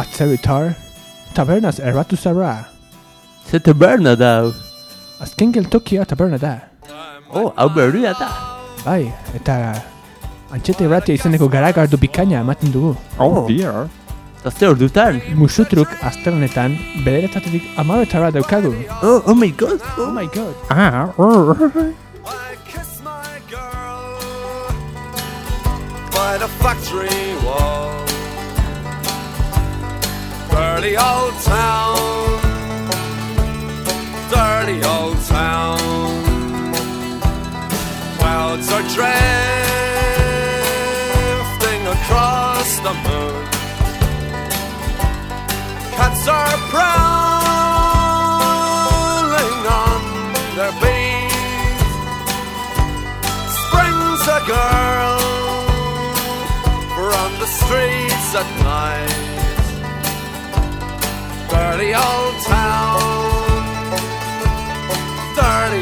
Atzerritar, tabernaz erbatu zara. Ze taberna da. Azken geltokia taberna da. Oh, hau berria da. Bai, eta antxete erratia izeneko garagardu bikaina ematen dugu. Oh, dear. Zazte hor dutan. Musutruk azternetan bederetatetik amaretara daukagu. Oh, oh my god. Oh my god. Ah, oh. I kiss my girl by the factory wall. Dirty old town, dirty old town. Clouds are drifting across the moon. Cats are prowling on their beat springs a girl from the streets at night. Dirty old town, dirty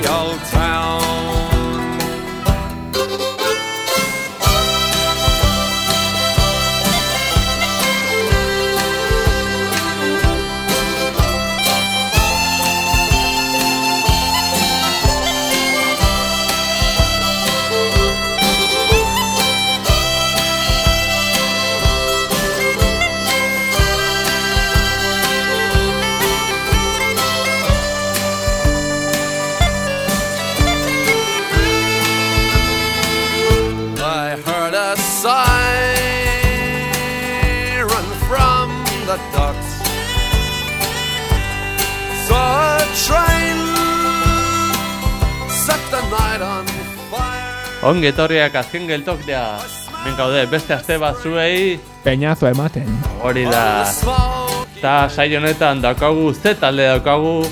Ongi etorriak azken geltokea. Ben gaude, beste aste bat zuei. Peñazo ematen. Hori da. Eta saio honetan daukagu ze talde daukagu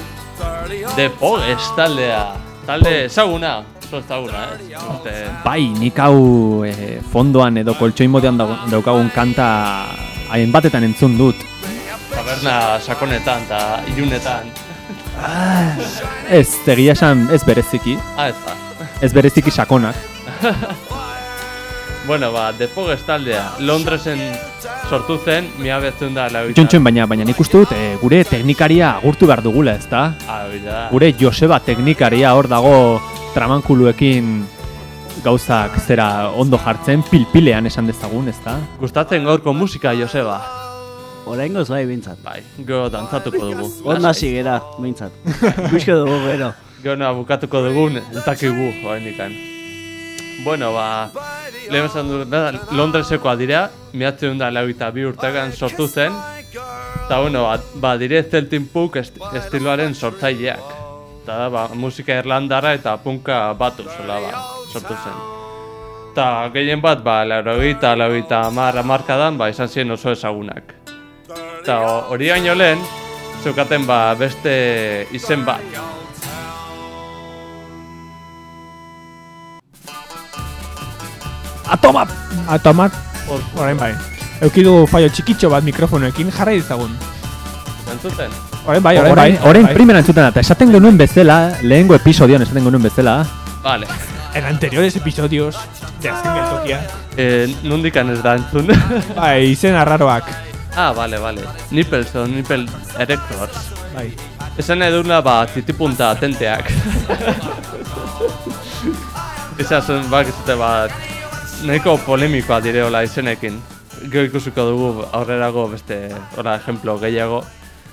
The Pogues taldea. Talde ezaguna. Oso ezaguna, ez? Uste, Bai, nik hau eh, fondoan edo koltsoin modean dau- daukagun kanta haien batetan entzun dut. taberna sakonetan eta ilunetan. Ez, egia esan ez bereziki, Ah, ez da. Ez bereziki sakonak. Bueno, ba, The Pogues taldea. Londresen sortu zen, mila betzen da lau Txontxoen baina, baina nik uste dut eh, gure teknikaria agurtu behar dugula, ezta? Ah, hori da. Gure Joseba teknikaria hor dago tramankuluekin gauzak zera ondo jartzen, pilpilean esan dezagun, ezta? Gustatzen gaurko musika, Joseba. Oraingoz bai bintzat. Bai, gero dantzatuko dugu. Onda hasi gera, bintzat. Ikusko dugu gero. Gero na bukatuko dugun, ez dakigu, oraindikan. Bueno, ba, lehen esan du, da, Londresekoa dira, miatzen da lau eta bi urtegan sortu zen, eta bueno, ba, dire Celtic Punk est estiloaren sortzaileak. Eta da, ba, musika irlandara eta punka batu, zola, ba, sortu zen. Eta gehien bat, ba, laurogeita, laurogeita amar amarkadan, ba, izan ziren oso ezagunak. Eta ho- hori baino lehen, zeukaten ba, beste izen bat. Atoma! Atomak, orain bai. Eukidu fallo txikitxo bat mikrofonoekin jarrai dizagun. Entzuten? Orain bai, orain bai. Orain, bai. primera entzuten eta esaten genuen bezala, lehengo episodioan esaten genuen bezala, Vale. En anteriores episodios de azken geltokia. Eh, nundikan ez da entzun. Bai, izen arraroak. ah, vale, vale. Nipples o nipple erectors. Bai. Esan dugula, ba, titipunta atenteak. Esa zen, bak, ez dute, ba, nahiko polemikoa direola izenekin. Gero ikusiko dugu aurrerago beste, ora, ejemplo, gehiago.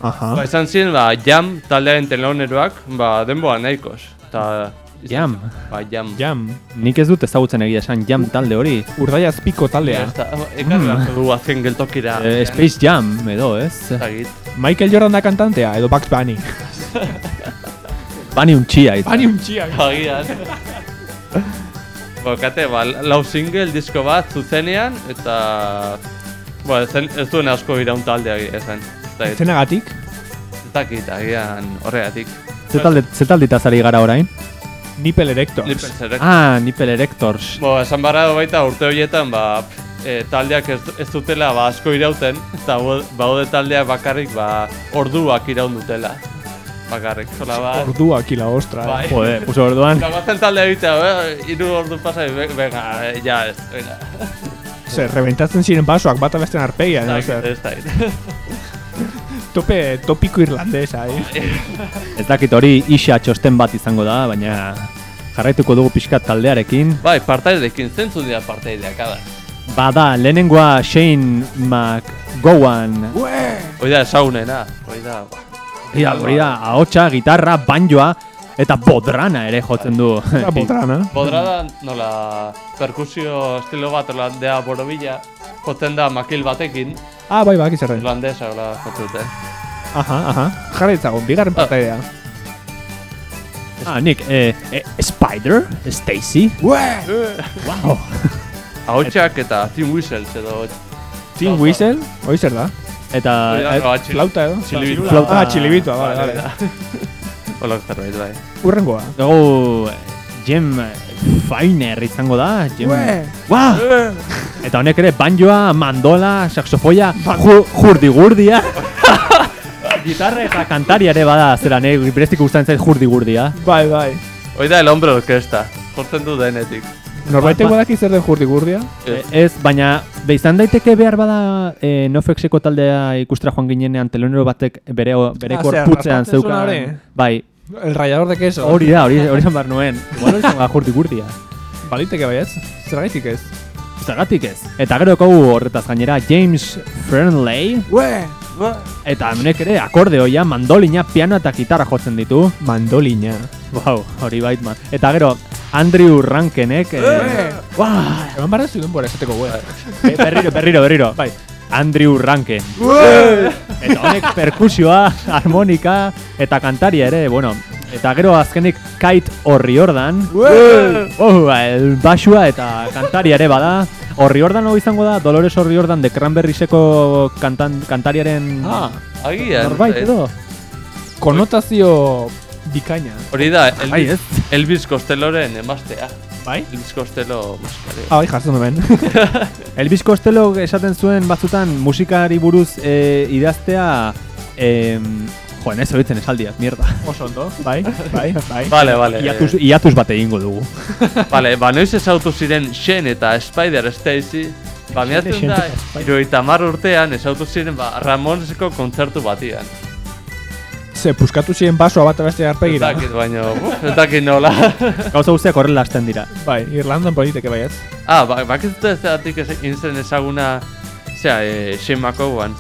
Aha. Ba, izan ziren, ba, jam taldearen teloneroak, ba, denboa nahikoz. Ta, jam. Ba, jam. Jam. Nik ez dut ezagutzen egia esan jam talde hori. Urdaiazpiko taldea. Ez da, ekarri beharko dugu azken geltokira. Eh, Space Jam, edo, ez? Dakit. Michael Jordan da kantantea, edo Bugs Bunny. Bani untxia izan. Bunny untxiak. Agian. Bokate, ba, lau single disko bat zuzenean, eta... Ba, ez, zen- ez duen asko iraun taldea esan. Zenagatik? ez dakit, agian horregatik. Ze talde, ze taldetaz ari gara orain? Nipple Erectors. Nipple Select. Ah, Nipple Erectors. Bo, esan barra da baita urte horietan, ba, e, taldeak ez, ez dutela ba, asko irauten, eta bau- baude taldeak bakarrik ba, orduak iraun dutela. Bakarrik, zola bat. Orduak ila ostra. Bai. Jode, pues orduan. Eta bazen taldea egitea, eh, hiru ordu pasa, be- venga, eh, ja ez, venga. Zer, rebentatzen ziren basoak bata besten arpegia, no, zer. ez. Tope, topiko irlandesa, eh? Ez dakit hori isa txosten bat izango da, baina jarraituko dugu pixkat taldearekin. Bai, partaidekin, zentzu dira partaideak, ada. Bada, lehenengoa Shane McGowan. Hoi da esagunena, hoi da... Hori da, hori da, ahotsa, gitarra, banjoa, eta bodrana ere jotzen du. Eta botrana. Bodrada, nola, perkusio estilo bat holandea borobila, jotzen da makil batekin, Ah, bai, bak izarren. holandesa hola jotzen dute. Aha, aha. Jarra ditzagun, bigarren partaidea. ah, nik, eh, eh, Spider, Stacy. Wow. Ahotsak eta Tim Whistles edo... Team Whistle, hoi zer da? Eta eh, Flauta edo? Txilibitua. Flauta. Ah, txilibitua, bale, bale. Hola, zerbait, bai. Urrengoa. dugu eh, Jim Feiner izango da. Jim... Ue. Wow. Eta honek ere banjoa, mandola, saxofoia, ju, jurdi-gurdia. Gitarra eta kantaria ere bada, zera, nahi berezik gustatzen zait jurdi-gurdia. Bai, bai. Hoi da el hombre orkesta, jotzen du denetik. Norbaitek Ba- badaki zer den jurdi-gurdia? Eh, Ez, baina be izan daiteke behar bada e, Nofexeko taldea ikustera joan ginenean telonero batek bere, bere Ah, korputzean zeukan. Bai, El rallador de queso. hori da, hori, hori izan behar nuen. Igual hori izan behar jurdi-gurdia. Baliteke bai ez? Zergaitik ez? Zergatik ez. Eta gero kogu horretaz gainera James Fernley. Ue! Eta honek ere akordeoia, mandolina, piano eta gitarra jotzen ditu. Mandolina. Wow, hori baitman. Eta gero Andrew Rankenek. Eh, Wow, Eman barra zuen bora esateko ue. Be- berriro, berriro, berriro. Bai. Andrew Ranken. Eta honek perkusioa, harmonika eta kantaria ere, bueno. Eta gero azkenik Kite O'Riordan. Oh, el basua eta kantaria ere bada. O'Riordan hau izango da, Dolores O'Riordan de Cranberrieseko kantan, kantariaren Ah, Agian, norbait ez? edo. konotazio bikaina. Hori da? Elvis, Elvis Costelloren emaztea. Bai? Elvis Costello musikari. Ah, bai, jartzen hemen. Elvis Costello esaten zuen batzutan musikari buruz e, idaztea em, Joen, ez horitzen esaldiak, mierda. Oso ondo. Bai, bai, bai. Vale, vale. Iatuz, iatuz bat egingo dugu. Vale, ba, noiz ezautu ziren Shane eta Spider Stacy, ba, miratzen Shane da, iruita mar urtean ezautu ziren, ba, Ramonseko kontzertu batian. Ze, puskatu ziren basoa bat beste Ez arpegira. dakit, baina, uf, ez dakit nola. Gauza guztiak horrela hasten dira. Bai, Irlandan politeke bai ez. ah, ba, zeratik ez inzen ezaguna, zera, e, Shane McCowan.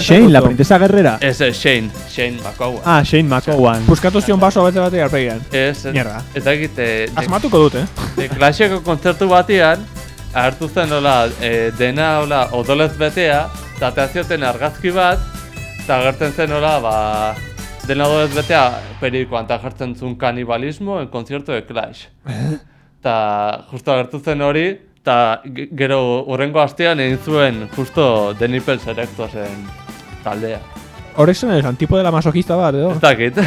Shane, la princesa guerrera. Ez, eh, Shane, Shane McCowan. Ah, Shane McCowan. Puskatu zion basoa beste bate arpegiran. Ez, ez, Mierda. ez dakit, e, de, Asmatuko dut, eh? de Clasheko kontzertu batian, hartu zen hola, e, dena hola, odolez betea, eta teazioten argazki bat, eta agertzen zen hola, ba, dena odolez betea periodikoan, eta jartzen zuen kanibalismo en concierto de Clash. Eta justo agertu zen hori, eta ge- gero urrengo astean egin zuen justo The Nipple Selectosen taldea. Horrek zen esan, tipo dela masojista bat, edo? Ez dakit.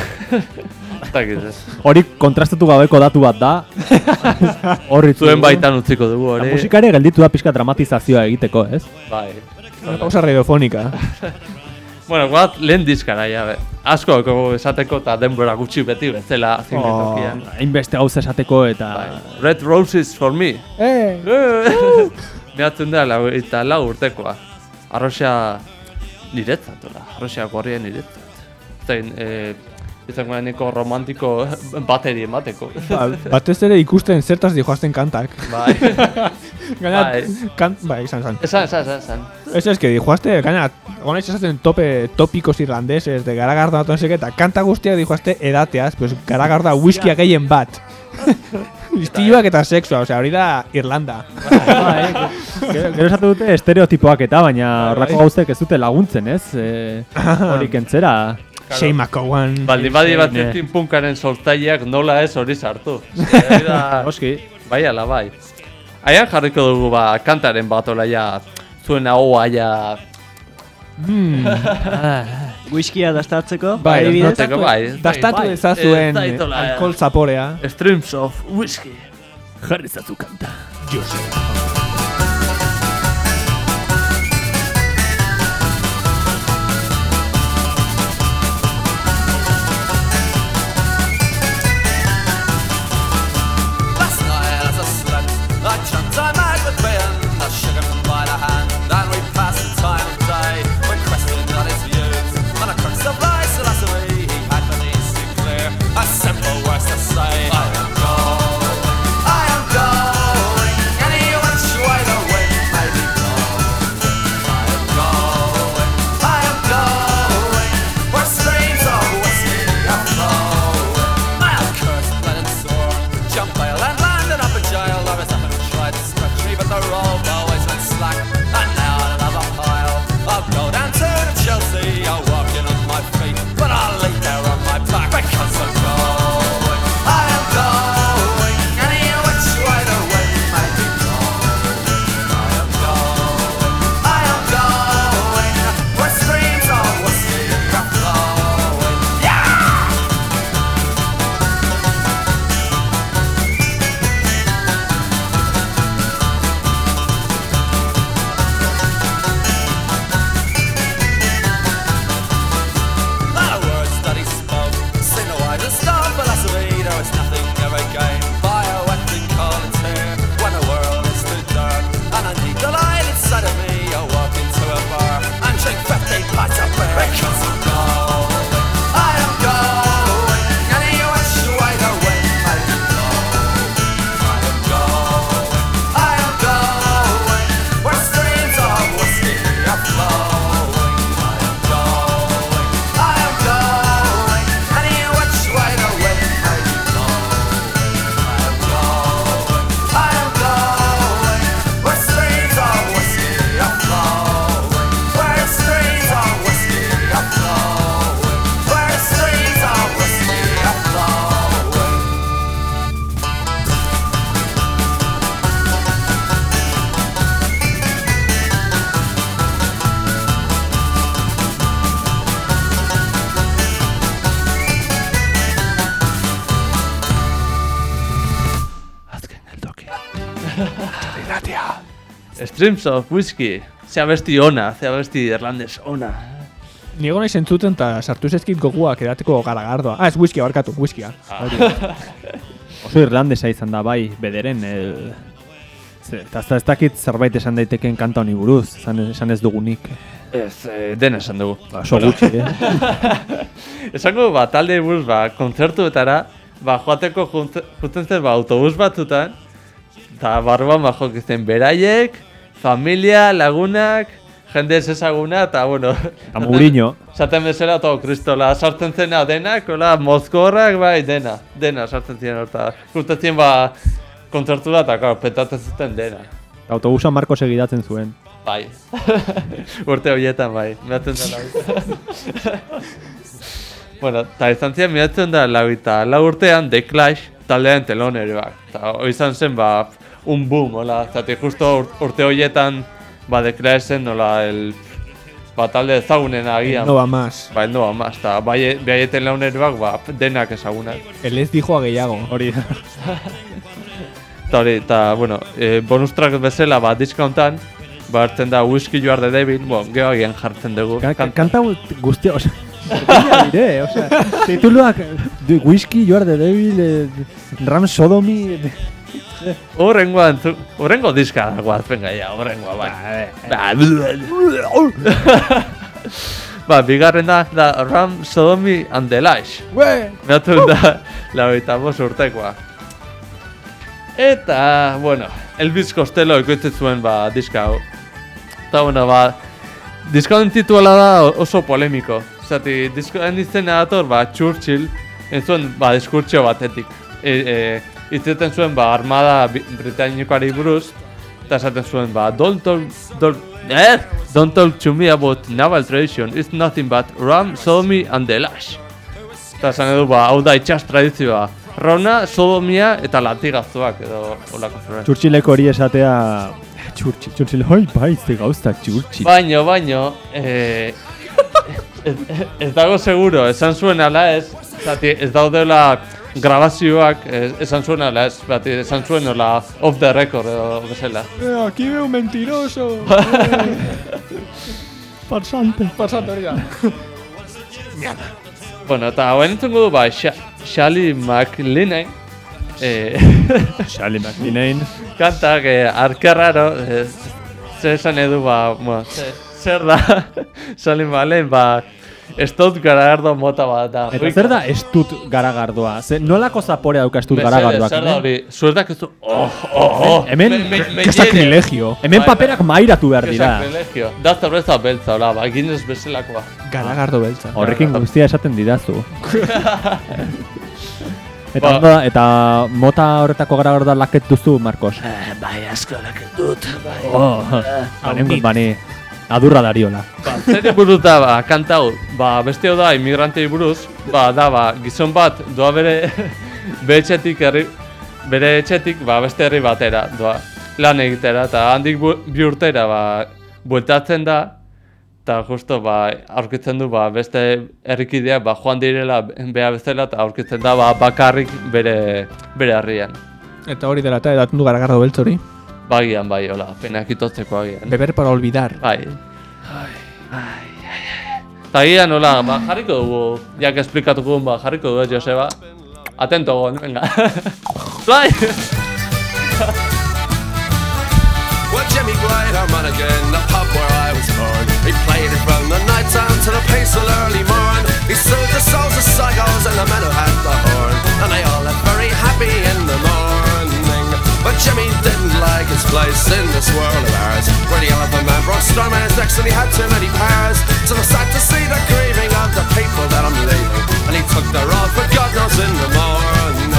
Ez dakit, ez. Hori kontrastatu gabeko datu bat da. Horri Zuen baitan utziko dugu hori. musika ere gelditu da pixka dramatizazioa egiteko, ez? Bai. Pausa radiofonika. Bueno, guat lehen diskara, ja, be. Asko eko esateko eta denbora gutxi beti bezala zinge Oh. Hainbeste gauza esateko eta... Bai. Red Roses for me. Eh! Behatzen da, lau, eta lau urtekoa. Arroxa niretzat, ola. Arroxa gorria niretzat. Zain, e, izango nahiko romantiko bateri emateko. Ba, batez ere ikusten zertaz dijoazten kantak. bai. Gaina, Bai. kan, bai, izan, izan. Esan, esan, esan, esan. Ez ez, que dijoazte, gaina, gonaiz esaten tope topikos irlandeses, de garagarda bat onsek, eta kanta guztiak dijoazte edateaz, pues garagarda whiskia gehien bat. Listiloak eta sexua, osea, hori da Irlanda. Bai, gero, gero esatu dute estereotipoak eta, baina horrako gauzek ez dute laguntzen, ez? E, hori kentzera. Shane McCowan. Baldin badi bat Zein, zertin punkaren sortzaileak nola ez hori sartu. Da, Oski. bai ala bai. Aian jarriko dugu ba, kantaren bat ola ja, zuen ahoa ja, Hmm. Whiskia dastatzeko, Bai, adibidez. Dastatu- bai, Dastatu bai. dezazuen Ez daitola, eh. alkohol zaporea. Streams of Whiskey. Jarri zazu kanta. Last Dreams of Whiskey. Zea besti ona, zea besti irlandes ona. Niego nahi zentzuten eta sartu zezkit goguak edateko garagardoa. Ah, ez whiskia, barkatu, whiskia. Oso irlandesa izan da bai, bederen, el... Ze, eta ez, da- ez dakit zerbait esan daiteken kanta honi buruz, esan, esan ez dugunik. Ez, eh, dena esan dugu. Oso gutxi, eh? Esango, ba, talde buruz, ba, kontzertuetara, ba, joateko jutzen zen, ba, autobus batzutan, eta barruan, ba, jokizten beraiek, familia, lagunak, jende ez ezaguna, eta, bueno... Eta Mourinho. Zaten bezala, eta kristola, sartzen zena denak, hola, mozkorrak, bai, dena, dena sartzen ziren, eta jutzen ziren, ba, kontzertura, eta, klar, petatzen zuten dena. Autobusa Marko segidatzen zuen. Bai. Urte horietan bai. Miratzen da lau. bueno, eta izan ziren miratzen da lau eta lau urtean The Clash taldean telon ere bak. Eta hori izan zen ba, un boom, hola. Zati justo ur- urte horietan ba zen, hola, el ba, talde ezagunen agian. No va más. Ba, el no va más. Eta bai, bai telon ere bak, ba, denak ezagunak. El ez dijo a gehiago. Hori da. Eta hori, eta, bueno, e, bonus track bezala, ba, diska honetan, ba, hartzen da Whiskey You Are The Devil, bueno, geho agian jartzen dugu. Ka- ka- Kan- Kanta guztia, osea, berdina dire, osea, tituluak, The Whiskey, You Are The Devil, eh, Ram Sodomi, eh, Horrengoa entzu, horrengo diska guaz, venga, ja, horrengoa, bai. Ba, ba, bigarren da, da Ram Sodomi and the Lash. Beatu da, lauita bos urtekoa. Eta, bueno, Elvis Costello ikoitzen zuen, ba, diska hau. Eta, bueno, ba, diskoen tituala da oso polemiko. Zati, diskoen izena dator, ba, Churchill, entzuen, ba, diskurtsio batetik. E, e, itzeten zuen, ba, armada britanikoari buruz, eta esaten zuen, ba, don't talk, don't, eh? don't talk to me about naval tradition, it's nothing but ram, sodomy and the lash. Eta esan edu, ba, hau da itxas tradizioa. Rona, sodomia eta latigazoak edo olako zerbait. Churchilleko hori esatea, Churchill, Churchill, oi, bai, ze gauzta, Churchill. Baino, baino, eh, ez, ez dago seguro, esan zuen ala ez, zati, ez daudela grabazioak, ez, esan zuen ala ez, bati, esan zuen hola off the record edo bezala. Eh, aquí veo un mentiroso. Farsante. Pasando, hori da. Bueno, eta hauen entzungo du, ba, Sha- Shally McLean, eh, Charlie McLean. kantak eh, arkerraro, eh, ze esan edu, ba, bueno, ze- zer da, Shally McLean, ba, estot garagardo mota bat da. Eta zer da estut garagardoa? Ze, nolako zapore dauka estut garagardoak? Zer da eh? hori, zuertak ez du, oh, oh, oh, Hemen- sacrilegio. Hemen Bai, paperak mairatu behar dira. sacrilegio. Da zerbeza beltza, hola, ba, Guinness bezalakoa. Garagardo beltza. Horrekin guztia esaten didazu. Eta, Ba- ondo da- eta mota horretako garagardoa laket duzu, Marcos. Bai, asko laket dut. Bai. Oh, bani, bani, adurra dariola. Ba, zer buruz da, ba, kanta hau, ba, beste hau da, imigrantei buruz, ba, da, ba, gizon bat, doa bere, bere etxetik, herri, bere etxetik, ba, beste herri batera, doa, lan egitera, eta handik bu, bi urtera, ba, bueltatzen da, eta justo, ba, aurkitzen du, ba, beste herrikideak, ba, joan direla, beha bezala, eta aurkitzen da, ba, bakarrik bere, bere herrian. Eta hori dela eta edaten du garagardo beltz hori. Bagian, bai, hola, penak itotzeko agian. Beber para olvidar. Bai. Eta gian, hola, ba, jarriko dugu, jak esplikatuko ba, jarriko dugu, Joseba. Atento gon, venga. Fly! Well, Jimmy Glide, I'm on again, the pub where I was born. He played it from the night time to the peaceful early morn. He soothed the souls of psychos and the men who had the horn. And they all Jimmy didn't like his place in this world of ours. Where the elephant man brought his necks and he had too many powers. So I sad to see the grieving of the people that I'm leaving. And he took the road for God knows in the morning.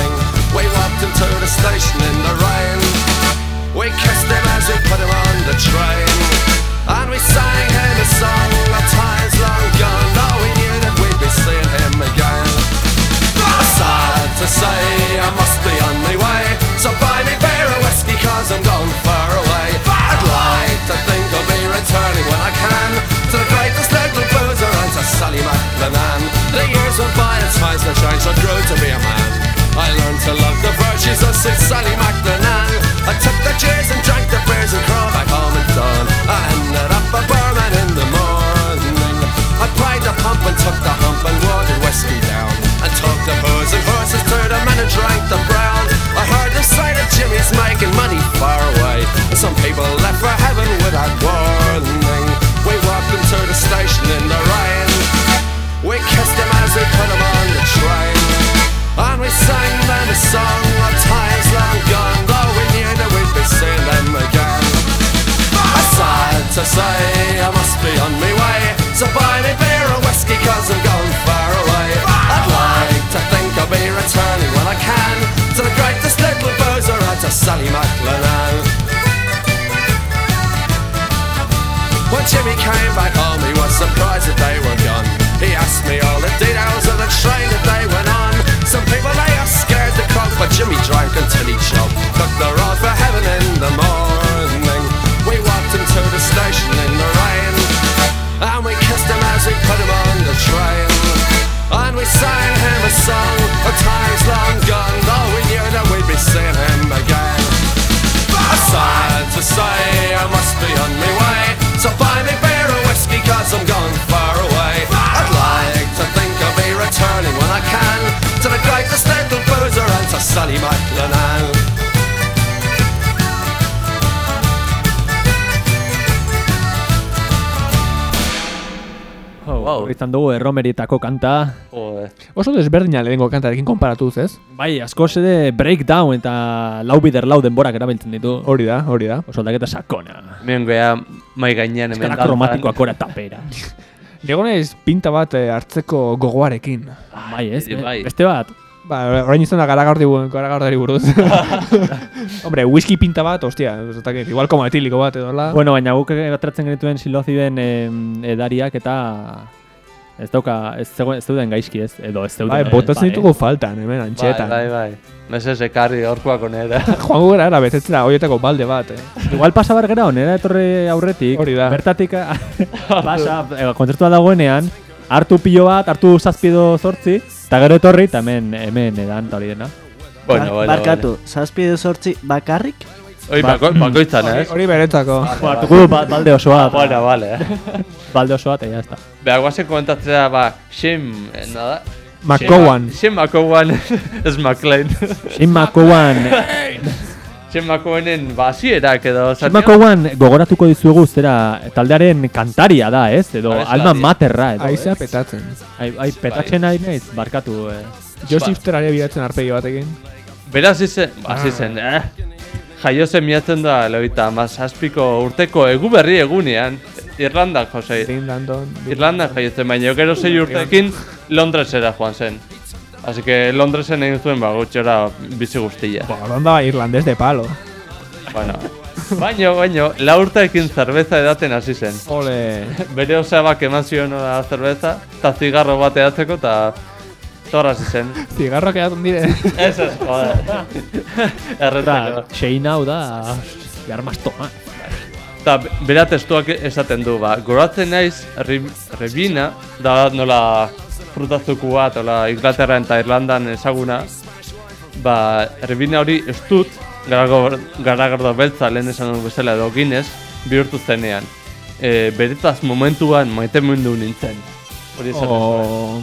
We walked into the station in the rain. We kissed him as we put him on the train And we sang him a song can To the greatest local boozer and to Sally McLennan The years went by and spies the change I grew to be a man I learned to love the virtues of Sir Sally McLennan I took the cheers and drank the beers and crawled back home at dawn I ended up a barman in the morning. I pried the pump and took the hump and watered whiskey down. And took the booze and horses to the men and drank the brown. I heard the sight of Jimmy's making money far away. And some people left for heaven without warning the station in the rain. We kissed him as we put him on the train. And we sang them a song of times long gone, though we knew that we'd be seeing them again. I sad to say, I must be on my way. So buy me beer and whiskey, cause I'm going far away. I'd like to think I'll be returning when I can to the greatest little boozer at a Sally McLennan. When Jimmy came back home, he was surprised that they were gone. He asked me all the details of the train that they went on. Some people they are scared to croak, but Jimmy drank until he choked. Took the road for heaven in the morning. We walked him to the station in the rain, and we kissed him as we put him on the train. And we sang him a song, a time's long gone, though we knew that we'd be seeing him again. Sad to say, I must be on way. So buy me beer or whiskey, cause I'm gone far away. I'd like to think I'll be returning when I can to the greatest little boozer and to Sally McLennan. Oh, Wow. Izan dugu erromeritako kanta. Oh, Jode. Oso desberdina lehenko kantarekin konparatuz, ez? Bai, askoz ere breakdown eta lau bider lau denborak erabiltzen ditu. Hori da, hori da. Oso aldaketa sakona. Hemen gea mai gainean hemen dantzan. kromatikoak ora tapera. Negonez pinta bat eh, hartzeko gogoarekin. bai, ez? bai, bai. Beste bat. Ba, orain izan da garagardi, garagardari buruz. Hombre, whisky pinta bat, ostia, ez dakit, igual como etiliko bat edo la. Bueno, baina guk atratzen genituen siloziden em, edariak eta ez dauka, ez, zegoen, ez zeuden gaizki ez, edo ez zeuden. bai, eh, botatzen bai, ditugu faltan, hemen, Bai, antxetan. bai, bai. Meses ekarri horkoak onera. Joango gara, era, betetzera, horietako balde bat, eh. Igual pasa bar gera onera etorri aurretik, Hori da. bertatik a- pasa, kontzertua dagoenean, hartu pilo bat, hartu zazpido zortzi, eta gero etorri, eta hemen, hemen edan, eta hori dena. bueno, bueno, Barkatu, zazpi edo sortzi bakarrik? Bako, bakoitzan, Hori, ez? hori beretzako. Bueno, hartuko ba, balde osoa, Bueno, vale. balde osoa, eta ya está. Beha, guazen komentatzea, ba, Shim, eh, nada? McCowan. Shim McCowan, ez McLean. Shin McCowan, Shim McCowanen, ba, hasierak edo. Zatian- McCowan gogoratuko dizuegu zera taldearen kantaria da, ez? Edo alma materra, edo. Aizea petatzen. Ai, petatzen ari naiz, barkatu, eh. Joseph ari biratzen arpegi batekin. Beraz izen, ba, izen, eh? Jaio zen miatzen da, lehoita, mazazpiko urteko egu berri egunean. Irlanda, Jose. Irlanda jaiotzen, baina gero sei urtekin Londresera joan zen. Así que Londresen egin zuen, ba, gutxora bizi guztia. Ba, orduan da irlandés de palo. Bueno, baino, baino, la urteekin zerbeza edaten hasi zen. Ole. Bere osabak eman zion zerbeza, eta zigarro bat edatzeko, eta torra hasi zen. Zigarroak edaten dire. Ez ez, joder. Erretzeko. Da, Shein hau da, armas toma. Eta bera testuak esaten du, ba, goratzen naiz, Ribina, da nola frutazuku bat, ola Inglaterra eta Irlandan ezaguna, ba, Ribina hori dut, garago- garagardo beltza lehen esan duen bezala edo ginez, bihurtu zenean. E, beretaz momentuan maite mundu nintzen. Hori esan Oh.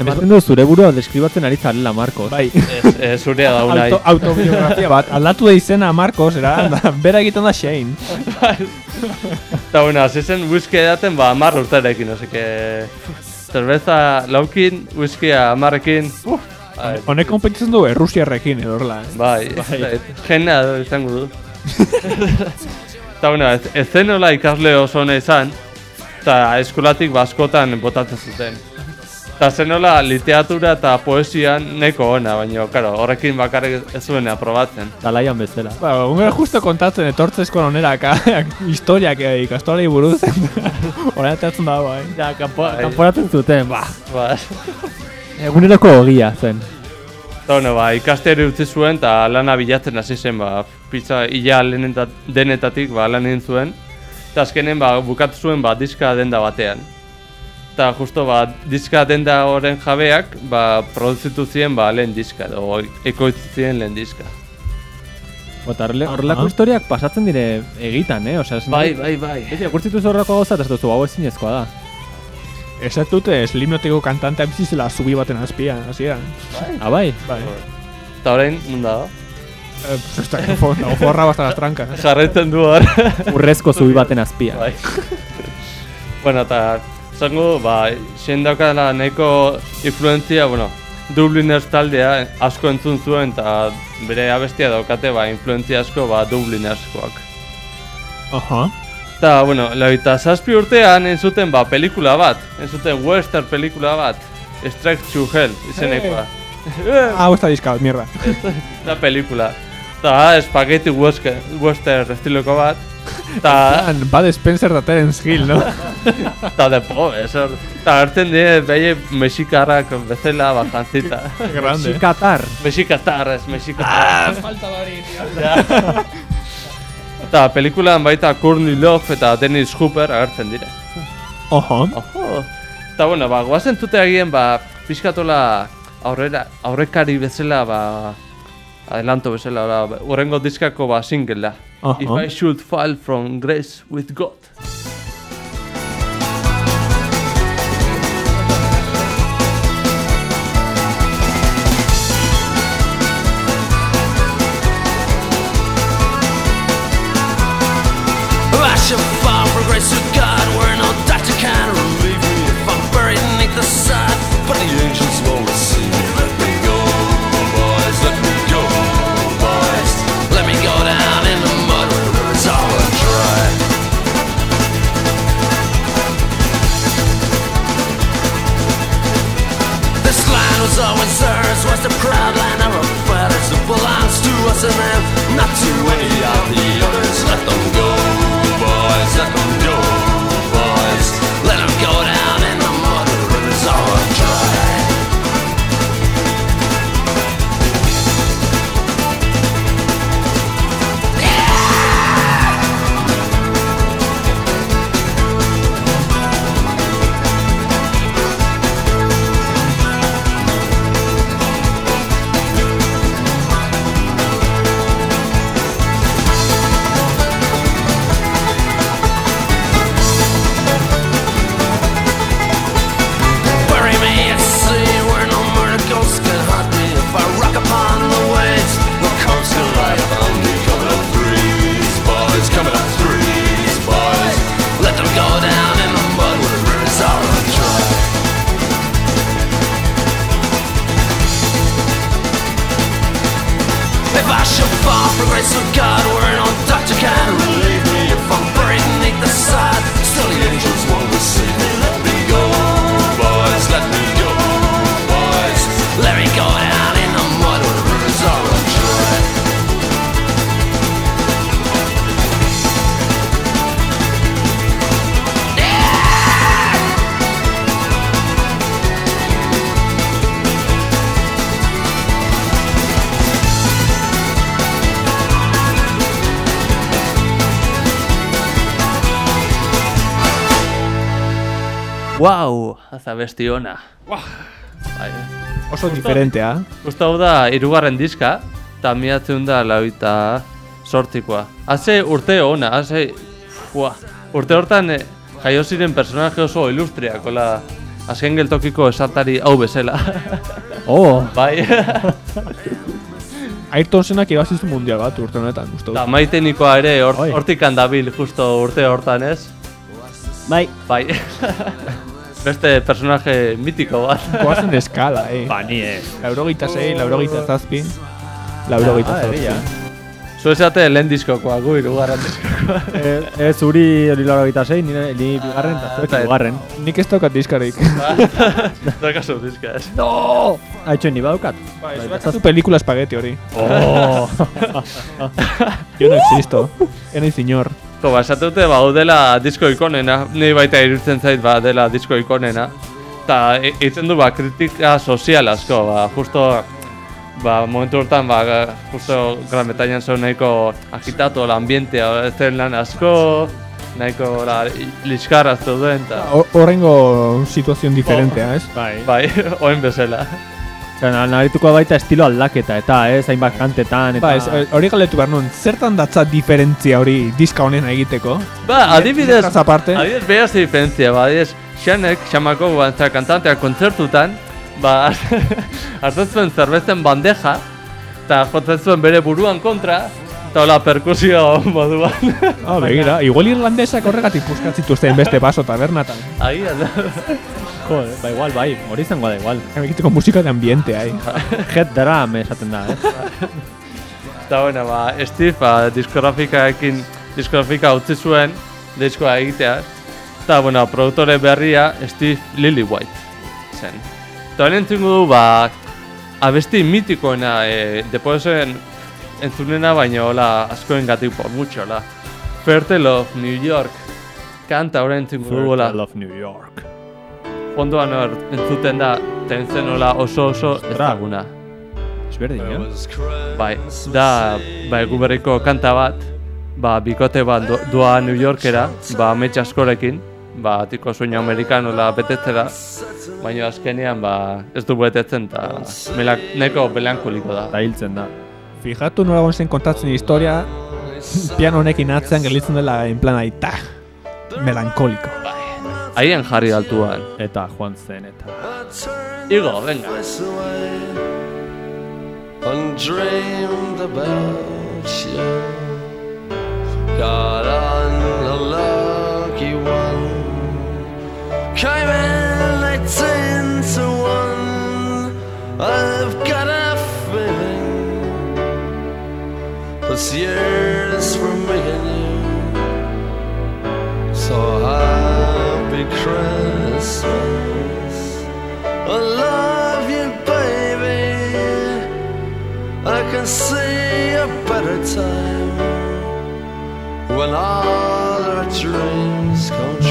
Ematen du zure burua deskribatzen ari zarela, Marcos. Bai. Ez, zurea da unai. Auto, autobiografia bat. Aldatu da izena Marcos, era, da, bera egiten da Shane. Eta bueno, hasi whisky edaten, ba, amar urterekin, osea que... Zerbeza laukin, whiskia amarrekin, Honek konpetitzen du Errusiarrekin edo horrela, eh? Bai, bai. jena izango du. Eta bueno, ez, ez zen ikasle oso ona izan, eta eskolatik baskotan botatzen zuten. Eta zen nola literatura eta poesian neko ona, baina, karo, horrekin bakarrik ez zuen aprobatzen. Talaian bezala. Ba, ungera justo kontatzen etortzezko oneraka historiak eh, ikastolei buruz. Horrean atatzen da, bai. Ja, kanpo, Bai. kanporatzen zuten, ba. Ba, Eguneroko ogia zen. Eta bueno, ba, ikasteari utzi zuen eta lana bilatzen hasi zen, ba, pizza ila lehenetat, denetatik ba, lan egin zuen. Eta azkenen ba, bukatu zuen ba, diska denda batean. Eta justo ba, diska denda horren jabeak ba, produzitu ziren ba, lehen diska, edo ekoitzu ziren lehen diska. Eta horrela- horrelako historiak pasatzen dire egitan, eh? Osea, Bai, dut- bai, bai. Beti, gurtzitu zorrako gauza, eta ez duzu, hau ezinezkoa da. Ez dute Slipknoteko kantantea bizi zela zubi baten azpian, hasieran. Ah, bai? Bai. Eta orain, nunda da? Eh, for- no, forra hasta las trancas. Jarraitzen du hor. Urrezko zubi baten azpia. bai. bueno, eta zango, ba, zein daukala nahiko influentzia, bueno, Dubliners taldea asko entzun zuen eta bere abestia daukate ba, influentzia asko ba, Dublinerskoak. Aha. Eta, bueno, laita zazpi urtean entzuten ba, pelikula bat, entzuten western pelikula bat, Strike to Hell izenekoa. Ah, esta disca, mierda. da pelikula. Eta western, western estiloko bat. Ta, Bad Spencer da Terence Hill, no? ta de po, eso. Ta hartzen die, behi mexikarrak bezala bat jantzita. Grande. Katar. Mexikatar, ez Mexikatar. falta bari, Eta pelikulan baita Courtney Love eta Dennis Hooper agertzen dire. Ojo. Ojo. Eta bueno, ba, guazen tute egien, ba, pixkatola aurrera, aurrekari bezala, ba, adelanto bezala, urrengo diskako ba, single da. Aha. If I should fall from grace with God. Not Wow, aza besti ona. Bai. Oso diferentea. Usta hau da, irugarren diska, eta miatzen da lauita sortikoa. Haze urte ona, haze... Fua. Urte hortan eh, jaio ziren personaje oso ilustriak, hola... Azken geltokiko esartari hau bezala. Oh, bai. Ayrton Senak ibazizu mundial bat urte honetan, uste. Da maitenikoa ere hor- Oi. hortik handabil justo urte hortan ez. Bai, Bai. Beste personaje mitiko bat. Goazen eskala, eh. ba, ni ez. Laurogeita zei, laurogeita zazpi. Laurogeita Ah, zazpi. Zu esate lehen diskokoa, gu irugarren diskokoa. Eh, Ez uri hori laro gita zein, nire ni bigarren eta zuek Eta- hirugarren. Nik ez daukat diskarik. Dakazu diska ez. No! Haitxo ni badaukat. Bai, zu pelikula espagueti hori. Oh! Yo no existo. Ena izinor. Ko, ba, esate dute, ba, dela disko ikonena, ni baita iruditzen zait, ba, dela disko ikonena. Ta, e- egiten du, ba, kritika sozial asko, ba, justo, ba, momentu hortan, ba, justo Gran Bretañan zeu nahiko agitatu la ambientea, ez zen lan asko, nahiko la, liskar aztu duen, eta, Ho- Horrengo situazion diferentea, ez? bai. bai, oen bezala. Zena, nabarituko baita estilo aldaketa eta ez, hainbat kantetan eta... Ba, ez, hori galetu behar nuen, zertan datza diferentzia hori diska honen egiteko? Ba, adibidez, adibidez behaz diferentzia, ba, adibidez, Xanek, xamako, ba, eta kantantea kontzertutan, ba, hartzen zuen zerbezen bandeja, eta jotzen zuen bere buruan kontra, eta hola perkusio moduan. Ah, begira, igual irlandesak horregatik puskatzituzten beste baso tabernatan. Agian, Jode, ba igual, bai, hori izango da igual. Egiteko musika de ambiente, ai. Head drum esaten da, eh? eta bueno, ba, Steve, ba, diskografikaekin, diskografika utzi zuen, diskoa egitea, eta, bueno, produktore berria Steve Lillywhite zen. Eta hori entzungo du, ba, abesti mitikoena, e, depozen entzunena, baina hola, askoen gatik por mucho, hola. Fertile of New York. Kanta orain entzungo dugula. Fertile of New York. Fondoan hor entzuten da tenzenola oso oso ezaguna. Ezberdin, eh? Bai, da, bai, guberriko kanta bat, ba, bikote bat do, doa New Yorkera, ba, ametsa askorekin, ba, tiko sueño amerikanola betetzera, baina azkenean, ba, ez du betetzen, eta melak, neko belankoliko da. Eta hiltzen da. Fijatu nola gontzen kontatzen historia piano honekin atzean gelditzen dela en plan aita melankoliko. Bai. Aien jarri altuan. Eta joan zen eta. Igo, venga. And dreamed about you Got on a lucky one Came in 18 this year's me and you. So happy Christmas. I love you, baby. I can see a better time when all our dreams come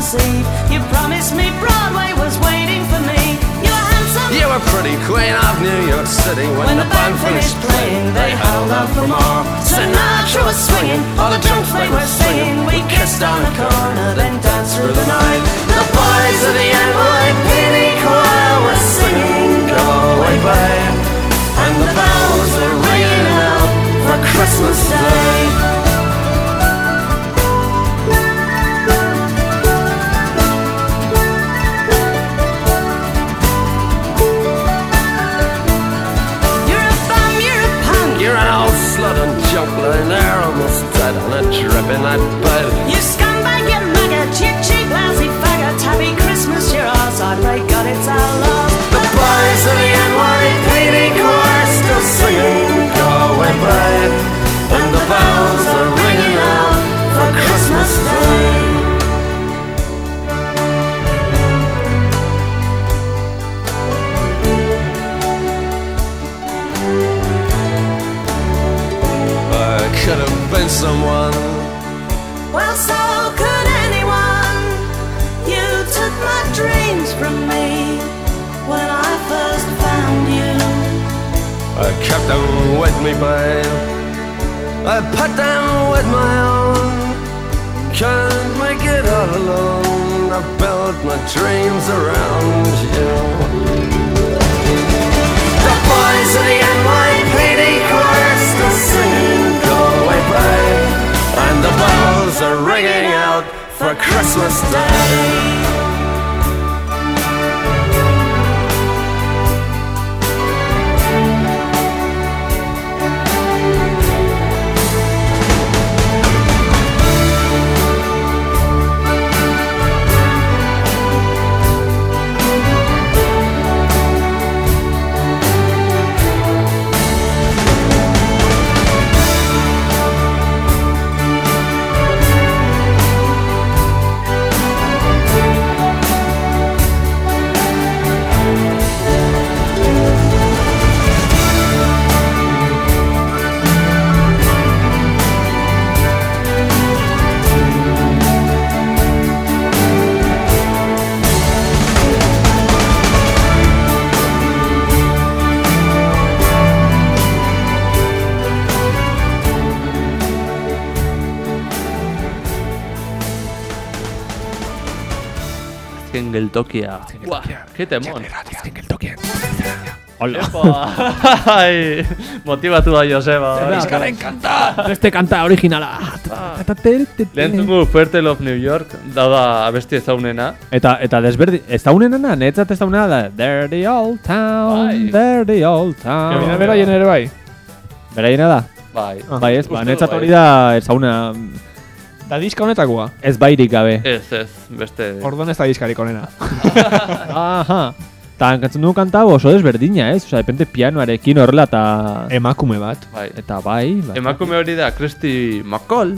Christmas Eve, you promised me Broadway was waiting for me. You were handsome. You were pretty queen of New York City when, When the band finished playing, they held out for more. Sinatra was swinging, all the drunks they were singing. We kissed on the corner, then danced through the night. Azken geltokia. Ke temon. Hola. Ai, Motibatu da Joseba. Beste kanta originala. Lehentzungu Fertile of New York, da da abesti ezaunena. Eta, eta desberdi, ez da unenena, netzat ez da There the old town, Bai. there the old town. Kamina bera jen ere bai. Beraiena da? Bai. Bai ez, ba, netzat dut hori da, ez una, Da diska honetakoa. ez bairik gabe. Ez, ez, beste... Orduan ez da diskarik onena. Aha. Ta kantzen dugu kanta oso desberdina, ez? Osa, depende pianoarekin horrela eta... Emakume bat. Bai. Eta bai, bai. Emakume hori da Christy McCall,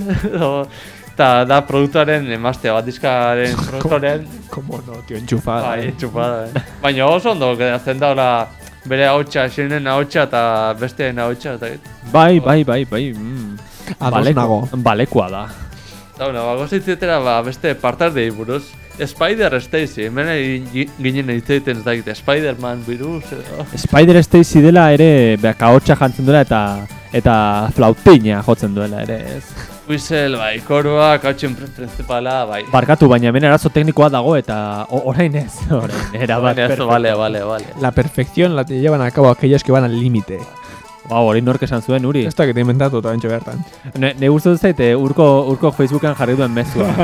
eta da produktoren emaztea bat diskaren produktoren, Como no, tío, enchufada. bai, txupada, eh. Baina oso ondo geratzen da hola bere hautsa, xenen hautsa eta besteen hautsa, eta Bai, bai, bai, bai. Mm. Ados Baleko- nago. Balekoa da. Eta bueno, ba, gozitzitera ba, beste partardei buruz. Spider Stacy, hemen gi- ginen egiten ez dakit, Spider-Man virus edo... Spider Stacy dela ere beak ahotsa jantzen duela eta eta flautina jotzen duela ere, ez? Whistle, bai, korua, kautxen principala, bai. Barkatu, baina hemen arazo teknikoa dago eta orain ez, orain, era bat vale, vale, vale. La perfección la te llevan a cabo aquellos que van al límite. Wow, hori nork esan zuen, Uri. Ez da que te inventatu eta bentsa bertan. Ne, ne gustatzen zaite urko, urko Facebooken jarri duen mezua.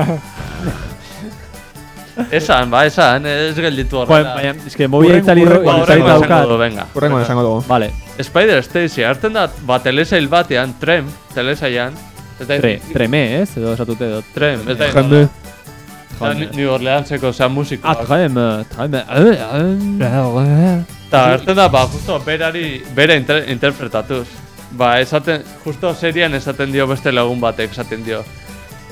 Esan, ba, esan, ez gelditu horrela. baina, eske mobila itzali Ba, esango daukat. du, venga. Horrengo esango dugu. Vale, Spider Stacy, hartzen da, ba, telesail batean, trem, telesailan. Ez tre, treme, ez? Edo esatute dut. Trem, ez da... Jende. New Orleanseko, osea, musikoa. Ah, treme, treme, eh, eh. Eta hartzen da, ba, justo berari, bere inter interpretatuz. Ba, esaten, justo serian esaten dio beste lagun batek esaten dio.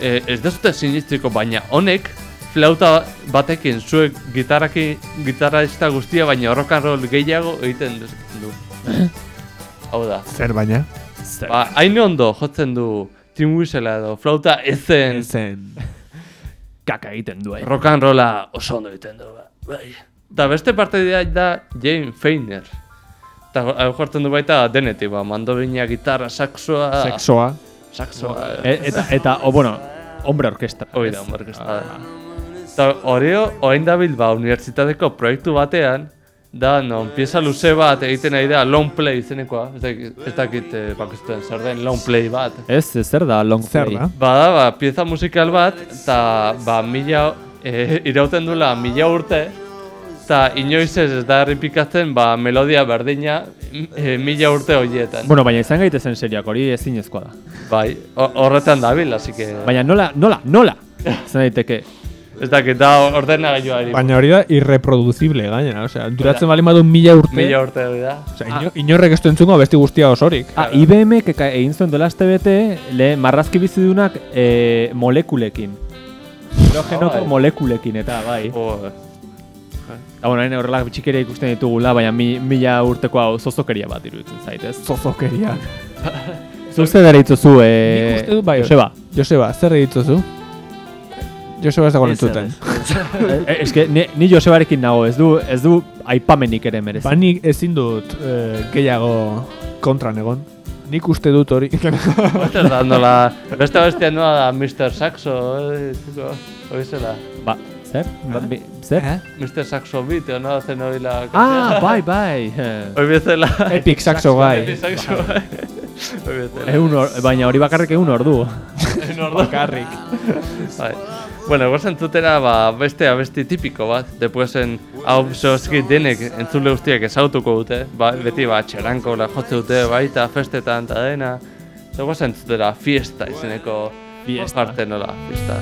E, ez dezute sinistiko, baina honek flauta batekin zuek gitarraki, gitarraista guztia, baina rock and roll gehiago egiten du. du. Hau da. Zer baina. Ba, hain ondo jotzen du Tim Whistle edo flauta ezen Zen. Kaka egiten duen. rock and rolla oso ondo egiten du. ba. Bai. Da beste parte dira da Jane Feiner. Eta hau jartzen du baita denetik, ba, mandolina, gitarra, saxoa, Sexoa. saxoa, E, eta, eta, o, bueno, hombre orkestra. hori da, orkestra. Eta hori orain dabil, ba, unibertsitateko proiektu batean, da, non, pieza luze bat egiten nahi da, long play izenekoa, ez dakit, ez dakit eh, bakiztuen zer den, long play bat. Ez, ez zer da long Zer play. da? Bada, ba, pieza musikal bat, eta ba, mila, e, irauten duela mila urte, eta inoiz ez ez da errepikatzen ba, melodia berdina e, mila urte horietan. Bueno, baina izan gaitezen seriak, hori ezinezkoa da. Bai, ho- horretan dabil, así que... Baina nola, nola, nola! Zan daiteke. Ez dakit, da ordenagailuari. Baina hori da irreproducible gaina, osea, duratzen bali madu mila urte. Mila urte hori da. Osea, ino, inorrek ez entzungo besti guztia osorik. Ah, IBM eka egin zuen azte bete, le marrazki bizidunak e, molekulekin. Hidrogenoko bai. molekulekin eta bai. Oh, Eta bueno, hain horrelak bitxikeria ikusten ditugula, baina mi, mila urteko hau zozokeria bat iruditzen zaitez. Zozokeria. Zu zer dara itzuzu, Nik e, uste dut bai. Joseba. Joseba, zer dituzu? Joseba ez dago entzuten. E, eske, ni, ni Josebarekin nago, ez du, ez du aipamenik ere merezi. Ba, nik ezin dut eh, gehiago kontran egon. Nik uste dut hori. Zer da, nola, beste bestia noa da Mr. Saxo, eh, hori zela. Ba, zer? Ba, bi- zer? Mr. Saxo beat, edo noa zen hori la... Ah, bai, bai. Hori bezala. Epic saxo. Saxo, bai. Hori bezala. Egun or, baina hori bakarrik egun ordu. Bakarrik. Bai. Bueno, gozen zutera ba, beste abesti tipiko bat, depuesen hau zozki denek entzule guztiak ezautuko dute, ba, beti ba, txeranko la jotze dute, baita festetan eta dena. Zer gozen zutera fiesta izeneko Fiesta. parte nola, fiesta.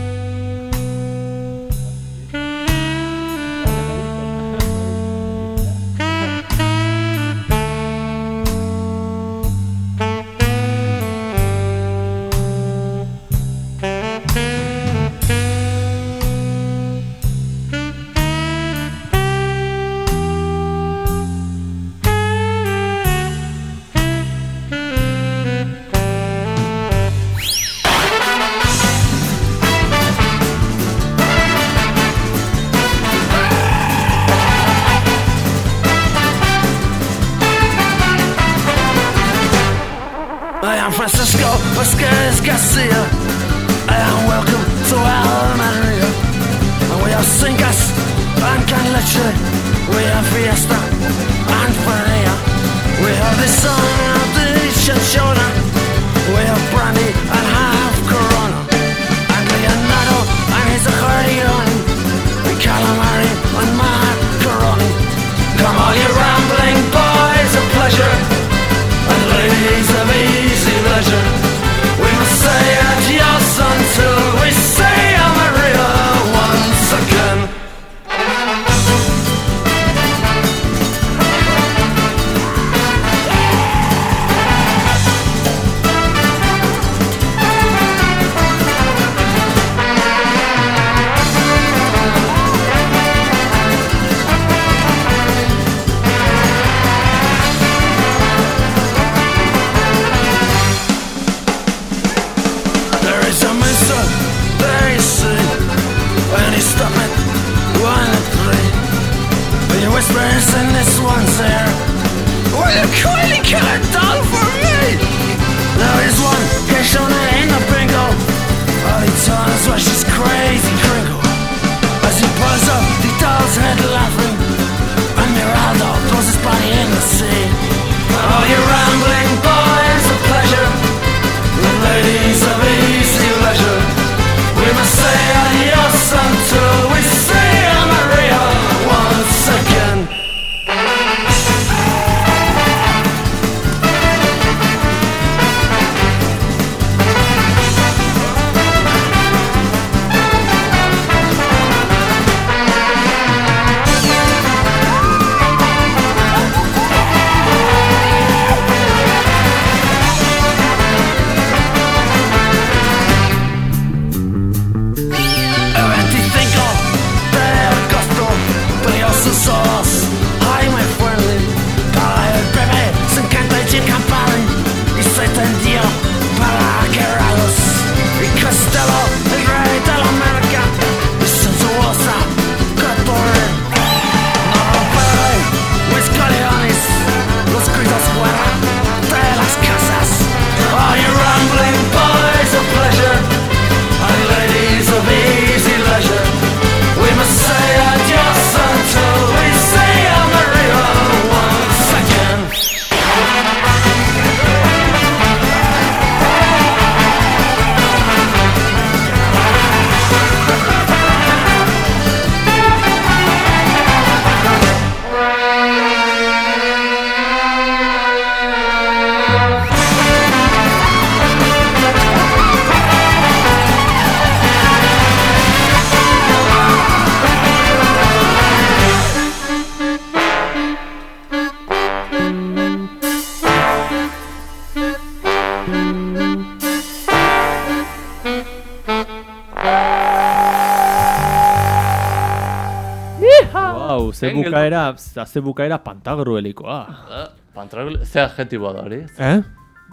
Ze bukaera, ze bukaera pantagruelikoa. Ah, Pantragul, ze adjetiboa da hori? Eh?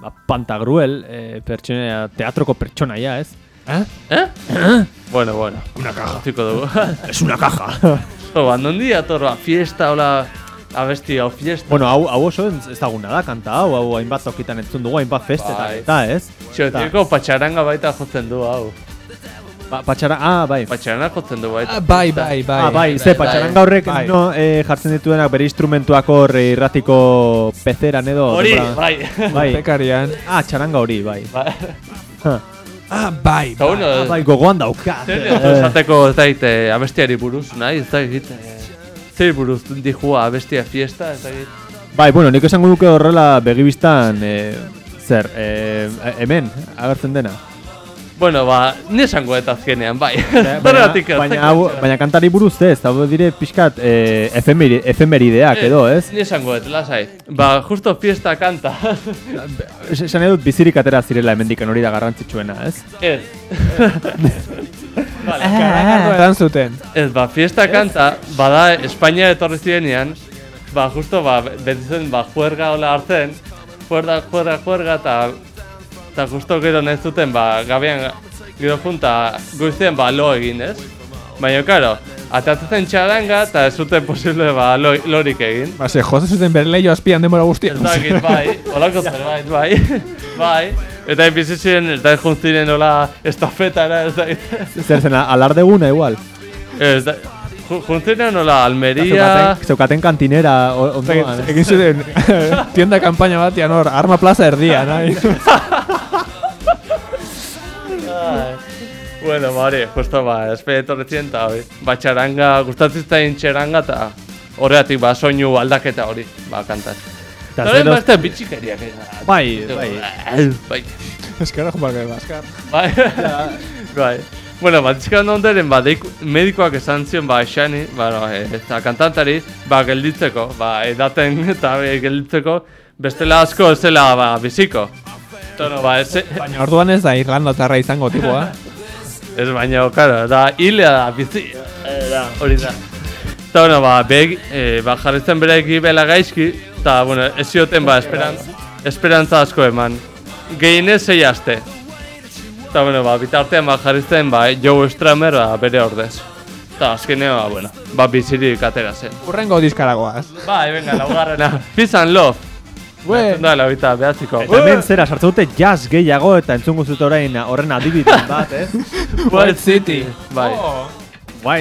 Ba, pantagruel, eh, pertsona, teatroko pertsonaia, ez? Eh? Eh? bueno, bueno. Una caja. Ziko dugu. Es una caja. Jo, ba, nondi ator, ba, fiesta, hola, abesti, hau fiesta. bueno, hau, hau oso ez daguna da, kanta hau, hau hainbat tokitan entzun dugu, hainbat festetan, Bai. eta ez? Txotieko patxaranga baita jotzen du, hau. Ba, patxara, ah, bai. Patxaranga jotzen du baita. Ah, bai, bai, bai. ah, bai, ze, patxaranga horrek Bai. no, eh, jartzen dituenak bere instrumentuak hor eh, irratiko pezeran edo. Hori, bai. bai. Pekarian. Ah, txaranga hori, bai. Bai. Ah, bai, Eta bueno, Ah, bai, gogoan zer dut esateko ez dait eh, abestiari buruz, nahi, ez da egit. Zer buruz dijua abestia fiesta, ez da egit. Bai, bueno, nik esango duke horrela begibistan, eh, zer, eh, hemen, agertzen dena. Bueno, ba, ni esango eta azkenean, bai. baina, baina, etxean. baina kantari buruz ez, hau dire pixkat eh, efemeri, efemerideak Eh, edo, ez? Ni esango et, lasai. Ba, justo fiesta kanta. Es- Esan edut bizirik atera zirela hemendikan hori da garrantzitsuena, ez? ez. vale. Garagardo edan zuten. Ez, ba, fiesta kanta, bada Espainia etorri zirenean, ba, justo, ba, betizen, ba, juerga hola hartzen, juerga, juerga, juerga, eta, eta justo gero nahi zuten, ba, gabean, gero junta, goizien, ba, lo egin, ez? Baina, karo, atatzen txaranga, eta ez zuten posible, ba, lo, lorik egin. Ba, ze joze zuten bere leio azpian denbora guztian. Ez dakit, bai, holako zerbait, bai, bai. Eta bizi ziren, ez da juntziren hola estafetara, ez dakit. Zer zen, alardeguna igual. Ez da, juntziren hola Almeria... Zeukaten, kantinera ondoan. Egin zuten tienda kampaina batean hor, arma plaza erdia, nahi. Bueno, ba, hori, justo, ba, espe etorretzien, eta hori, ba, txaranga, gustatzen zitzaion txaranga, eta horregatik, ba, soinu aldaketa hori, ba, kantat. Eta Eta zero- ba, da bitxikeriak, eh. Bai, bai. Bai, Eskerra jumarka baskar. bai, bai. Bueno, bat izkan onderen, ba, deik, medikoak esan zion, ba, esani, ba, no, eh, eta kantantari, ba, gelditzeko, ba, edaten eta eh, gelditzeko, bestela asko ez zela, ba, biziko. Tono, ba, ez, Baina orduan ez da Irlanda tarra izango tipoa. Ez baina, karo, da, hilea da, bizi, eh, da, hori da. Eta, bueno, ba, beg, e, ba, jarritzen bere gibela gaizki, eta, bueno, ez zioten, ba, esperan, esperantza asko eman. Gehienez zei aste. Eta, bueno, ba, bitartean, ba, jarritzen, ba, Joe Stramer, ba, bere ordez. Eta, azkenean, ba, bueno, ba, bizirik atera zen. Urrengo diskaragoaz. Bai, venga, laugarrena. Peace and love. Bue, Da, laubita, behatziko. Eta hemen zera, sartzen dute jazz gehiago eta entzungo zut orain horren adibideen bat, ez? White City. Bai. Bai,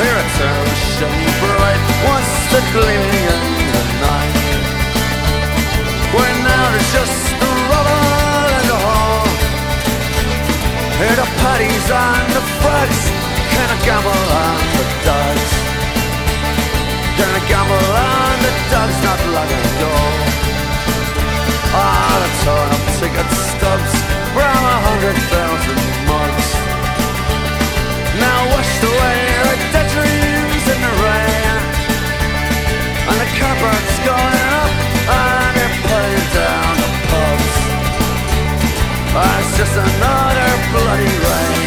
There it's ocean bright, once the gleaming in the night. Where now there's just Here the parties and the frogs, can I gamble on the dogs? Can I gamble on the dogs not long ago? Ah, the torn up ticket stubs from a hundred thousand mugs. Now washed away like dead dreams in the rain And the cupboard's going It's just another bloody rainy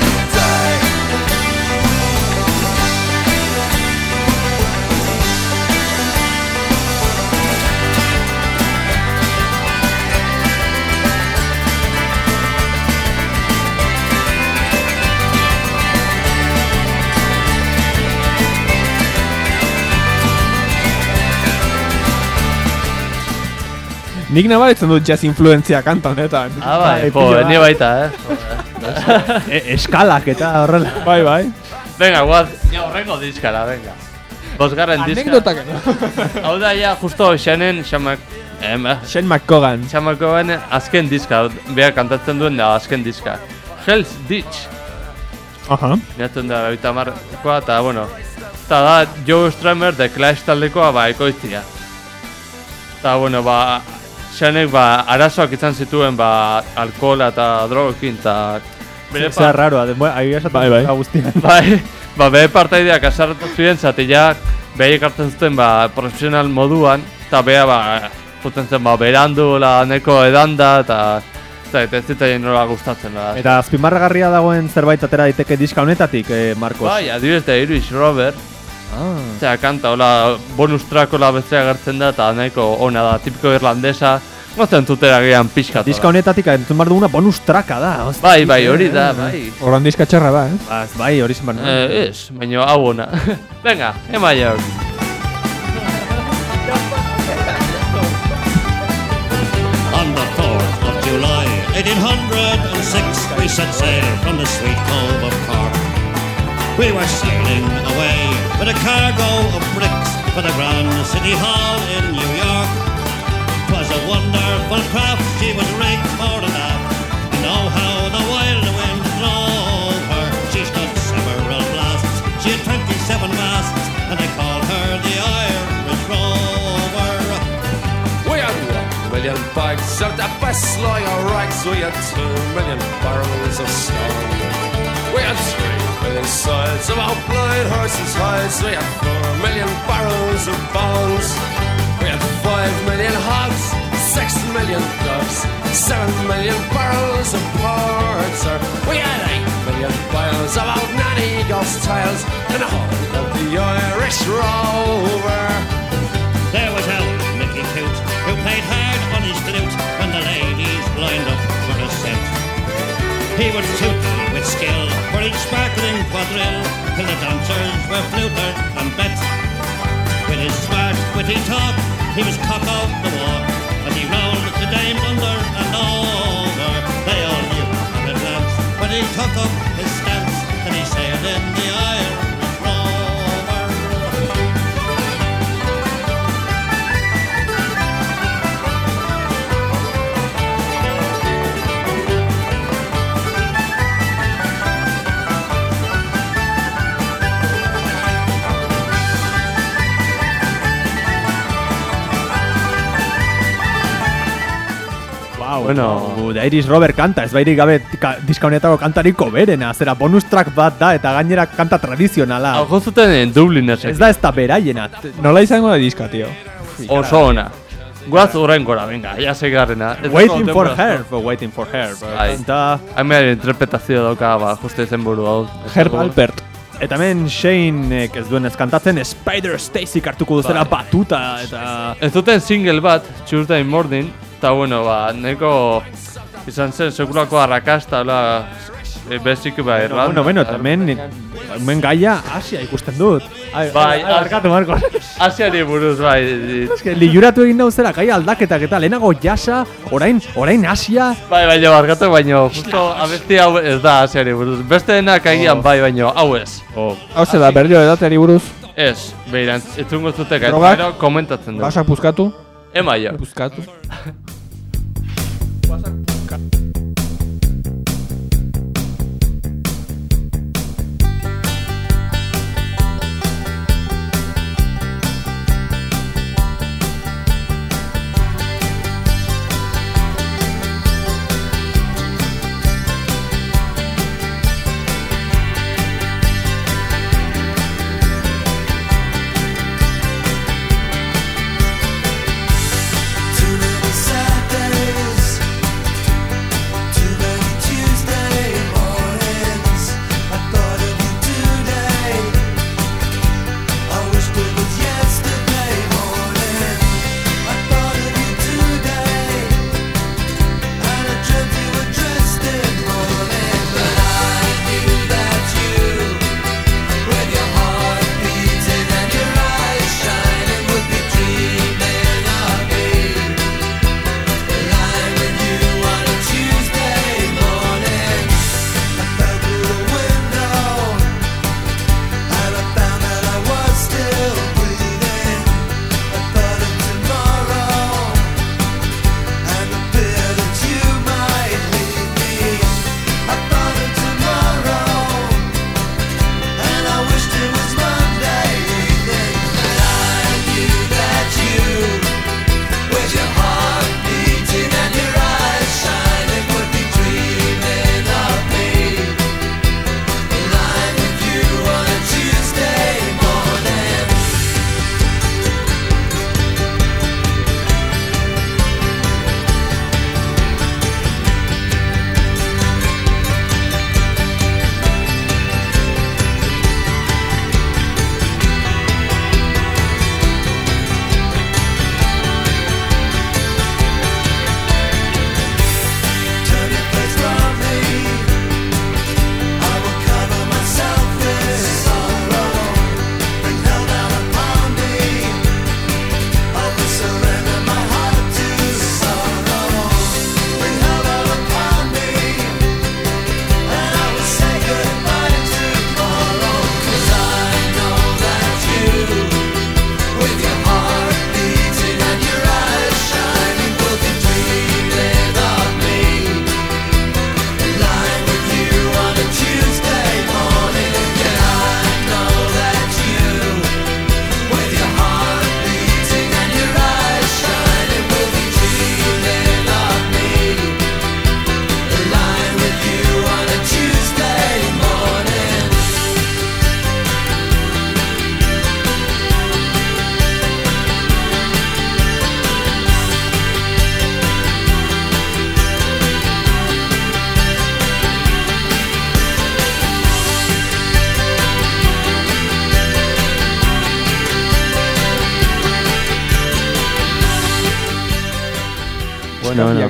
nik nabaritzen dut jazz influenzia kanta honetan. Ah, bai, Bai, jo, ni baita, eh. e, eskalak eta horrela. Bai, bai. Venga, guaz, ja horrengo diskara, venga. Bosgarren diska. Anekdotak. Hau da, ja, justo Xanen, xamak, em, Shane McCogan. xamakoen azken diska, behar kantatzen duen da azken diska. Hell's Ditch, Aha. miratzen da, baita markoa, eta, bueno, eta da, Joe Stramer, The Clash taldekoa, ba, ekoiztia. Eta, bueno, ba, Xanek, ba, arazoak izan zituen, ba, alkohola eta drogekin, eta... Bere Zer raro, ahi esaten Bai, bai. guztian. Bai, ba, behe partaideak asarretu ziren, zati ja, behe hartzen zuten, ba, profesional moduan, eta beha, ba, juten zen, ba, berandu, la, neko edanda, eta, eta ez zitaien nola gustatzen, da. Eta azpimarragarria dagoen zerbait atera daiteke diska honetatik, eh, Marcos. Bai, adibidez da Irish Robert, Ah. Osea, kanta, hola, bonus track hola betzea gertzen da, eta nahiko ona da, tipiko irlandesa, gozten tutera gehan pixkat. Diska honetatik entzun behar duguna bonus tracka da. ostia. Bai, bai, hori da, bai. Horran dizka txarra ba, eh? Ba, bai, hori zen behar. Eh, ez, baina hau ona. Venga, ema jaur. On the 4th of July, 1806, we set sail from the sweet cove of Cork. We were sailing away with a cargo of bricks for the Grand City Hall in New York. 'Twas a wonderful craft, she was rigged for the aft. And oh, how the wild wind drove her. She stood several blasts, she had 27 masts, and they called her the Irish Rover. We had one million bags of the best lager rags. We had two million barrels of stone. Of our blind horses' hides. We had four million barrels of bones. We had five million hogs, six million ducks, seven million barrels of porter. We had eight million bales of old nanny ghost tales and the whole of the Irish rover. There was old He would toot with skill for each sparkling quadrille till the dancers were fluted and bet. With his smart, witty talk, he was cock of the walk, and he rolled the dames under and over. They all knew at a glance when he took up his stance that he sailed in the Bueno. Irish Rover kanta, ez bairik gabe ka, diska honetako kantariko berena, zera bonus track bat da, eta gainera kanta tradizionala. Hau jozuten en Dublinesek. Ez da ez da beraiena. Nola izango da diska, tio? Oso ona. Guaz urrengora, venga, ya segarrena. Waiting for her, for waiting for her. Bai. Eta, Haimea interpretazio dauka, ba, juste izen buru hau. Herb Alpert. eta hemen Shane ez duen ez kantatzen Spider Stacy hartuko duzela Bai. batuta eta Ez duten single bat, Tuesday Morning, eta bueno, ba, neko izan zen sekulako arrakasta, hola, e, bezik ba, Irlanda. bueno, bueno, hemen hemen gaia Asia ikusten dut. Ai, Bai, ai, barkatu, Marcos. Asiari buruz, bai. Eske liuratu egin dauzela gaia aldaketak eta lehenago jasa, orain, orain Asia, Bai, baina barkatu, baino, justo abesti hau ez da asiari buruz. Beste denak agian bai, baino, hau ez. oh, Hau ze da, berrio edateari buruz, Ez, behiran, etzungo Drogak? gero komentatzen du. basak puzkatu, Ema jo.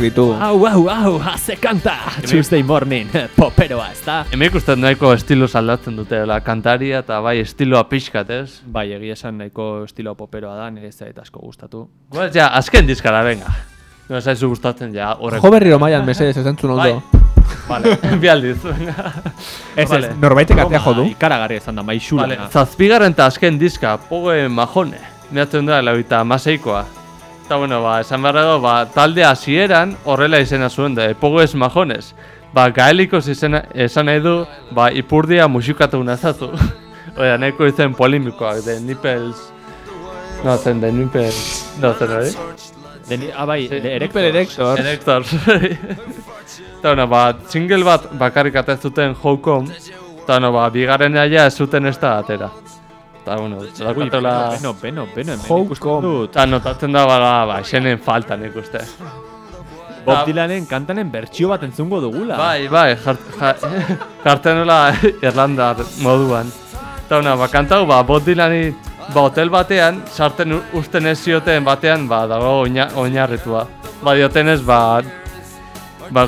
Ditugu. Au, au, au, haze kanta! Tuesday morning, poperoa, ez da? Hemen ikusten nahiko estilo aldatzen dute, la kantaria eta bai estiloa pixkat, ez? Bai, egia esan nahiko estilo poperoa da, nire ez zait asko gustatu. Guaz, ja, azken diskara, venga. No zaizu gustatzen, ja, horrek. Jo berriro maian, mesedez, ez entzun Bai. ondo. Vale, bi aldiz, venga. Ez, ez, Norbaitek atea jo du. Ikaragarri izan da, maixula. Vale, zazpigarren eta azken diska, Pogue Mahone. Miratzen da, lauita amaseikoa. Eta bueno, ba, esan behar dago, ba, talde hasieran horrela izena zuen da, Pogues Majones. Ba, gaelikos izena, esan nahi du, ba, ipurdia musikatu nazatu. Oida, nahiko izen polimikoak, de nipples... No, zen, de nipples... No, zen, hori? Deni, ah, bai, Sí. de Erector. Erector. Erectors. Eta bueno, ba, single bat bakarrik atez zuten Houkom. Eta bueno, ba, bigarren ja ez zuten ez da atera. Eta bueno, Ui, daukatela... beno, beno, beno, hemen ikusten dut. Eta notatzen da, ba, ba, xenen falta nik uste. Bob Dylanen kantanen bertsio bat entzungo dugula. Bai, bai, jart, ja, jartzen nola Irlandar moduan. Eta bueno, ba, kantau, ba, Bob Dylani, ba, hotel batean, sartzen u- usten ez zioten batean, ba, dago oina, oinarritua. Ba, diotenez, ba, ba,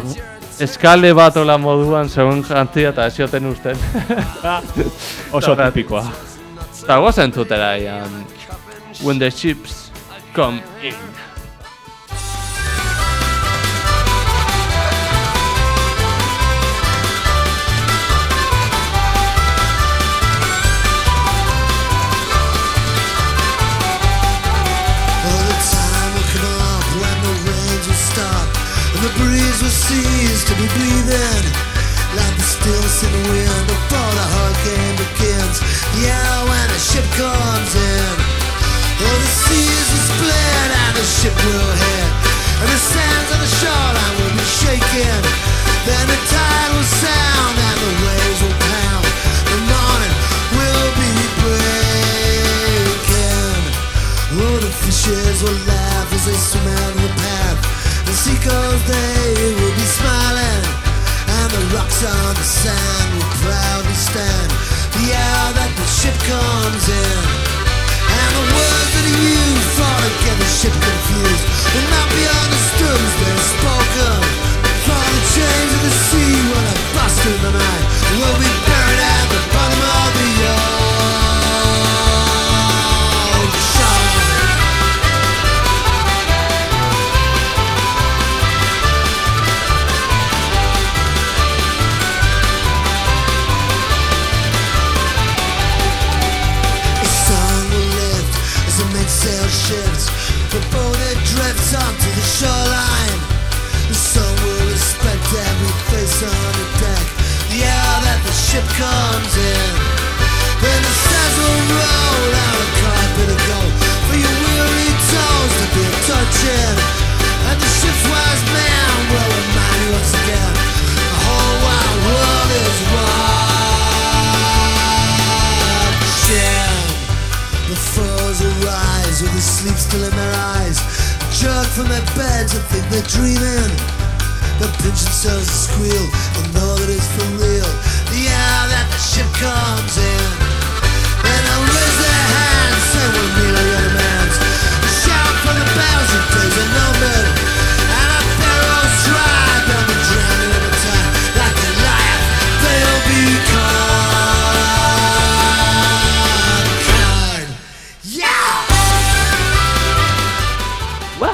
eskale bat ola moduan segun jantzia eta ez zioten usten. Oso Eta- tipikoa. Eta guazen zutera, ian, when the ships come in. All the time will come up when the rains will stop and the breeze will cease to be breathing. Like the still sitting wind before the hurricane begins. Yeah, ship will hit, and the sands on the shoreline will be shaking. Then the tide will sound and the waves will pound. The morning will be breaking. Oh, the fishes will laugh as they swim out of the path. The seagulls, they will be smiling. And the rocks on the sand will proudly stand. The hour that the ship comes in. And the words that are used get the ship confused will not be understood as they're spoken. Chains of the sea will have bust in the night. Will be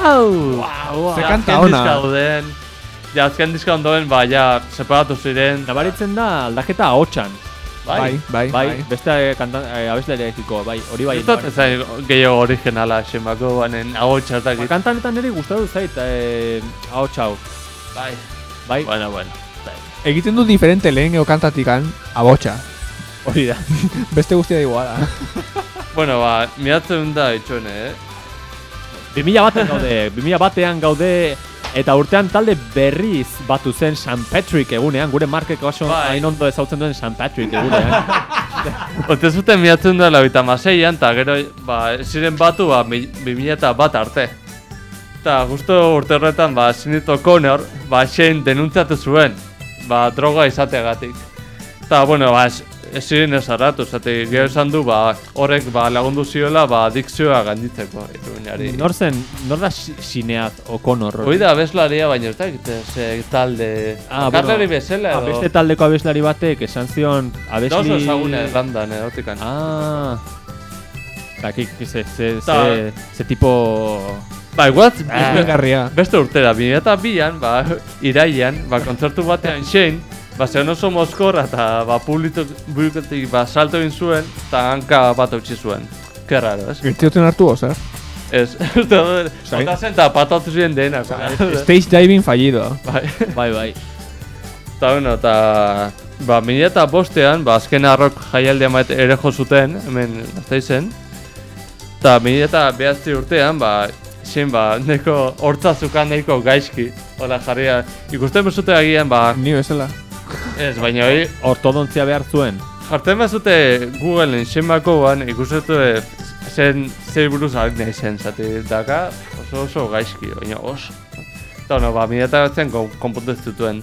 Wow! Ze Ja, kanta ona. dauden, ja, azken diska ondoen, ba, ja, separatu ziren. Nabaritzen da aldaketa ahotsan. Bai, bai, Bai, bai. beste kantan, eh, abestelarekiko, bai, hori bai. Dut ez zain gehiago originala, xemako, banen, hau Ba, kantanetan niri gustatu zait, eh, ahots hau. Bai. Bai, Bueno, bueno. Egiten du diferente lehen eo kantatikan, abotxa. hori da. Beste guztia da iguala. Bueno, ba, miratzen da itxoen, eh? 2000 batean gaude, 2000 batean gaude, eta urtean talde berriz batu zen St. Patrick egunean, gure markek oso Bai. hain ondo ezautzen duen St. Patrick egunean. Ote zuten miratzen da lauita maseian, eta gero, ba, ziren batu, ba, mi- 2000 eta bat arte. Eta justo urte horretan, ba, Sinito Connor, ba, Shane denuntziatu zuen, ba, droga izateagatik. Eta, bueno, ba, ez ziren ez harratu, zate, gero esan du, ba, horrek ba, lagundu ziola, ba, dikzioa ganditzeko, iruñari. Nor zen, nor da si- Sinead O'Connor? Hoi da abeslaria, baina ez da, ze talde... Ah, Bakarlari bueno. bezala, Ah, edo... beste taldeko abeslari batek esan zion abesli... oso ezaguna Irlandan, erotikan. Ah. Dakik, ze, ze, Ta- ze, ze tipo... Ba, igual, Izugarria. beste urtera, bi eta bian, ba, iraian, ba, kontzertu batean xein, ba, zeon oso mozkorra eta ba, publikotik ba, salto egin zuen, eta hanka bat utzi zuen. Ke raro, ez? Gertioten hartu oza. Ez, eta zen eta patatu ziren denak. ba. Stage diving fallido. Bai. Bai, bai. Eta bueno, eta... Ba, mila eta bostean, ba, azken arrok jaialdea mait ere jo zuten, hemen gazteizen. Eta mila eta behatzi urtean, ba, zen, ba, neko hortza zukan nahiko gaizki. Hola, jarria, ikusten bezute agian, ba, Ni bezala. Ez, baina hori, Ortodontzia behar zuen. jartzen bezute Googleen zenbakoan ikusetu zen zei buruz nahi zen, zati, daka oso oso gaizki, baina oso. Eta, no, ba, mila eta batzen konpontu ez dutuen.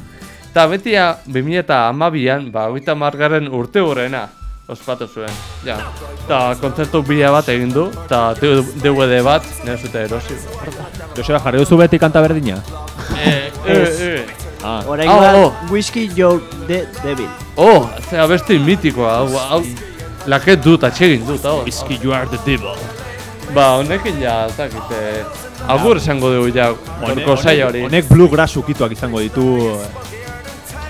Eta betia, 2000 eta amabian, ba, hogeita margarren urte horrena ospatu zuen. Ja, eta kontzertu bila bat egin du, eta DVD bat, nire zute erosi. Joseba, jarri duzu beti kanta berdina? eh, eh, eh. Ah, Orain Oh, bat, oh. Whiskey Joe the Devil. Oh, ze abesti mitikoa, hau, hau, laket dut, atxegin dut, hau. Whiskey, you are the devil. Ba, honekin ja, ez dakit, eh, agur esango dugu ja, gorko saia hori. Honek bluegrass ukituak izango ditu.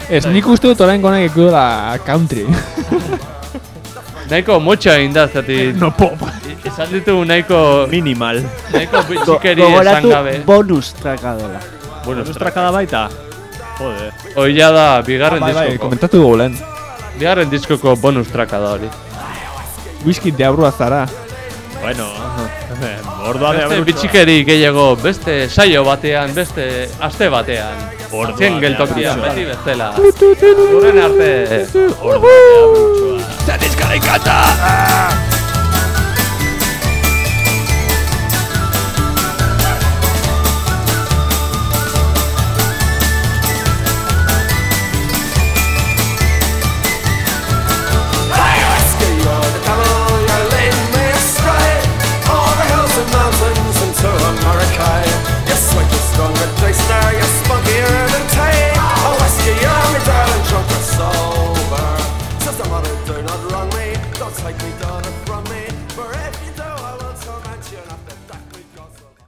Ez, nik uste dut orain gonek da country. Nahiko motxa egin da, zati, no pop. izan ditugu nahiko, Minimal. nahiko bitxikeri esan Gogoratu gabe. bonus traka dela. Bueno, Estrakada baita. Joder. hoi ja da, bigarren Bai, bai, diskoko. komentatu dugu lehen. Bigarren diskoko bonus traka da hori. Whisky de abrua zara. Bueno, ordua de Beste abrutxoa. bitxikeri gehiago, beste saio batean, beste aste batean. Zen de geltokian, abrutxoa. beti bestela. Urren arte. Ordua de abrutxoa. Daddy's gonna cut